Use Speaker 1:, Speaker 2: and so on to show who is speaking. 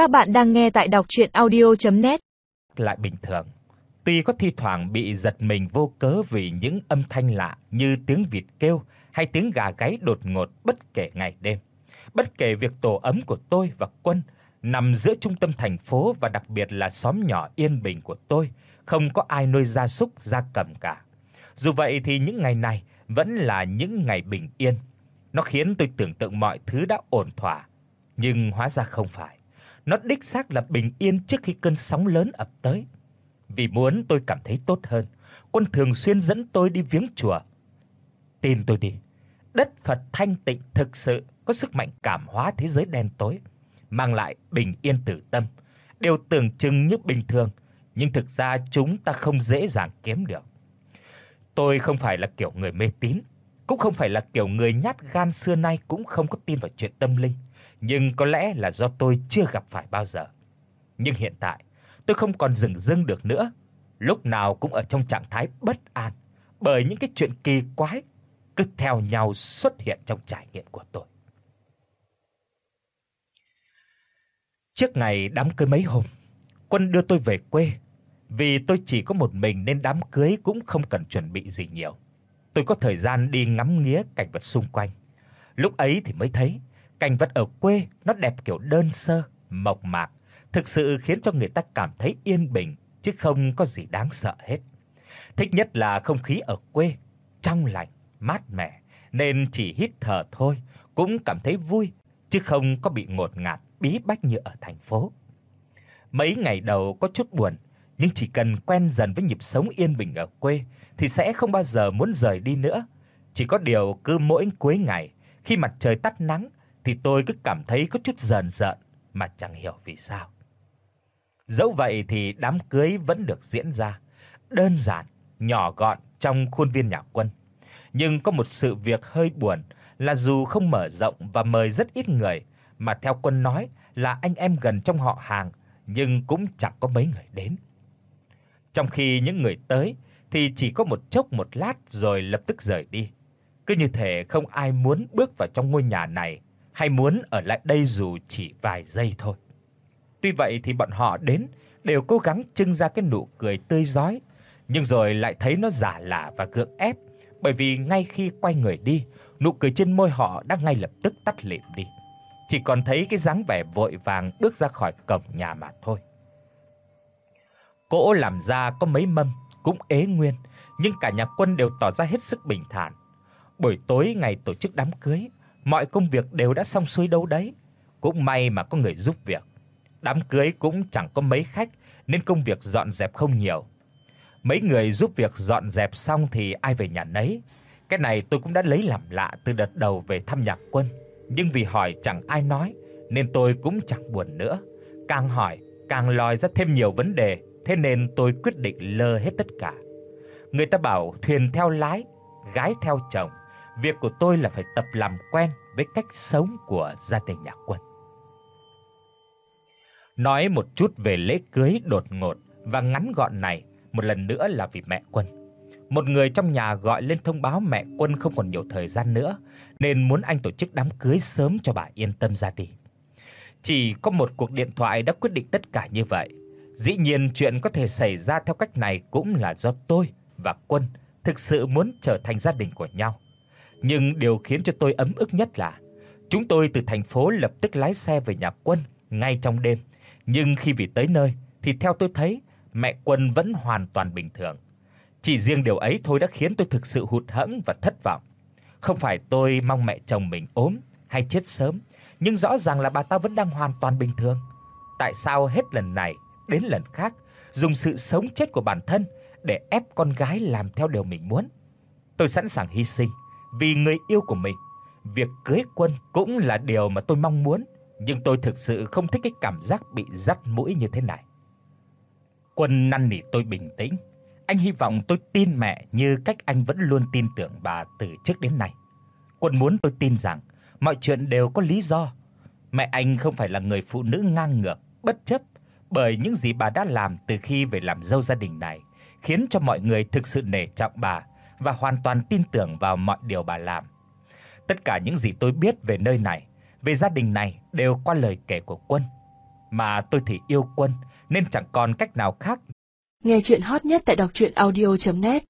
Speaker 1: Các bạn đang nghe tại đọc audio net
Speaker 2: Lại bình thường. Tuy có thi thoảng bị giật mình vô cớ vì những âm thanh lạ như tiếng vịt kêu hay tiếng gà gáy đột ngột bất kể ngày đêm. Bất kể việc tổ ấm của tôi và Quân nằm giữa trung tâm thành phố và đặc biệt là xóm nhỏ yên bình của tôi, không có ai nuôi gia súc gia cầm cả. Dù vậy thì những ngày này vẫn là những ngày bình yên. Nó khiến tôi tưởng tượng mọi thứ đã ổn thỏa, nhưng hóa ra không phải. Nó đích xác là bình yên trước khi cơn sóng lớn ập tới. Vì muốn tôi cảm thấy tốt hơn, Quân thường xuyên dẫn tôi đi viếng chùa. Tin tôi đi, đất Phật thanh tịnh thực sự có sức mạnh cảm hóa thế giới đen tối, mang lại bình yên tử tâm. Điều tưởng chừng như bình thường, nhưng thực ra chúng ta không dễ dàng kiếm được. Tôi không phải là kiểu người mê tín, cũng không phải là kiểu người nhát gan xưa nay cũng không có tin vào chuyện tâm linh, nhưng có lẽ là do tôi chưa gặp phải bao giờ. Nhưng hiện tại, tôi không còn dừng dưng được nữa, lúc nào cũng ở trong trạng thái bất an bởi những cái chuyện kỳ quái cứ theo nhau xuất hiện trong trải nghiệm của tôi. Trước ngày đám cưới mấy hôm, Quân đưa tôi về quê. Vì tôi chỉ có một mình nên đám cưới cũng không cần chuẩn bị gì nhiều. Tôi có thời gian đi ngắm nghía cảnh vật xung quanh. Lúc ấy thì mới thấy, cảnh vật ở quê nó đẹp kiểu đơn sơ, mộc mạc, thực sự khiến cho người ta cảm thấy yên bình chứ không có gì đáng sợ hết. Thích nhất là không khí ở quê trong lành, mát mẻ nên chỉ hít thở thôi cũng cảm thấy vui chứ không có bị ngột ngạt bí bách như ở thành phố. Mấy ngày đầu có chút buồn, nhưng chỉ cần quen dần với nhịp sống yên bình ở quê thì sẽ không bao giờ muốn rời đi nữa. Chỉ có điều cứ mỗi cuối ngày khi mặt trời tắt nắng thì tôi cứ cảm thấy có chút rờn dợn mà chẳng hiểu vì sao. Dẫu vậy thì đám cưới vẫn được diễn ra, đơn giản, nhỏ gọn trong khuôn viên nhà quân. Nhưng có một sự việc hơi buồn là dù không mở rộng và mời rất ít người, mà theo quân nói là anh em gần trong họ hàng, nhưng cũng chẳng có mấy người đến. Trong khi những người tới thì chỉ có một chốc một lát rồi lập tức rời đi. Cứ như thể không ai muốn bước vào trong ngôi nhà này hay muốn ở lại đây dù chỉ vài giây thôi. Tuy vậy thì bọn họ đến đều cố gắng trưng ra cái nụ cười tươi rói, nhưng rồi lại thấy nó giả lả và gượng ép, bởi vì ngay khi quay người đi, nụ cười trên môi họ đã ngay lập tức tắt lịm đi. Chỉ còn thấy cái dáng vẻ vội vàng bước ra khỏi cổng nhà mà thôi. Cỗ làm ra có mấy mâm cũng ế nguyên, nhưng cả nhà quân đều tỏ ra hết sức bình thản. Buổi tối ngày tổ chức đám cưới, mọi công việc đều đã xong xuôi đâu đấy, cũng may mà có người giúp việc. Đám cưới cũng chẳng có mấy khách nên công việc dọn dẹp không nhiều. Mấy người giúp việc dọn dẹp xong thì ai về nhà nấy. Cái này tôi cũng đã lấy làm lạ từ đợt đầu về thăm Nhạc Quân, nhưng vì hỏi chẳng ai nói nên tôi cũng chẳng buồn nữa. Càng hỏi, càng lòi ra thêm nhiều vấn đề, thế nên tôi quyết định lơ hết tất cả. Người ta bảo thuyền theo lái, gái theo chồng, việc của tôi là phải tập làm quen với cách sống của gia đình nhà Quân. Nói một chút về lễ cưới đột ngột và ngắn gọn này, một lần nữa là vì mẹ Quân. Một người trong nhà gọi lên thông báo mẹ Quân không còn nhiều thời gian nữa, nên muốn anh tổ chức đám cưới sớm cho bà yên tâm ra đi. Chỉ có một cuộc điện thoại đã quyết định tất cả như vậy. Dĩ nhiên chuyện có thể xảy ra theo cách này cũng là do tôi và Quân thực sự muốn trở thành gia đình của nhau. Nhưng điều khiến cho tôi ấm ức nhất là chúng tôi từ thành phố lập tức lái xe về nhà Quân ngay trong đêm nhưng khi về tới nơi thì theo tôi thấy mẹ Quân vẫn hoàn toàn bình thường. Chỉ riêng điều ấy thôi đã khiến tôi thực sự hụt hẫng và thất vọng. Không phải tôi mong mẹ chồng mình ốm hay chết sớm, nhưng rõ ràng là bà ta vẫn đang hoàn toàn bình thường. Tại sao hết lần này đến lần khác dùng sự sống chết của bản thân để ép con gái làm theo điều mình muốn? Tôi sẵn sàng hy sinh vì người yêu của mình. Việc cưới Quân cũng là điều mà tôi mong muốn nhưng tôi thực sự không thích cái cảm giác bị dắt mũi như thế này. Quân năn nỉ tôi bình tĩnh. Anh hy vọng tôi tin mẹ như cách anh vẫn luôn tin tưởng bà từ trước đến nay. Quân muốn tôi tin rằng mọi chuyện đều có lý do. Mẹ anh không phải là người phụ nữ ngang ngược, bất chấp bởi những gì bà đã làm từ khi về làm dâu gia đình này, khiến cho mọi người thực sự nể trọng bà và hoàn toàn tin tưởng vào mọi điều bà làm. Tất cả những gì tôi biết về nơi này về gia đình này đều qua lời kể của Quân. mà tôi thì yêu Quân nên chẳng còn cách nào khác.
Speaker 3: Nghe truyện hot nhất tại doctruyenaudio.net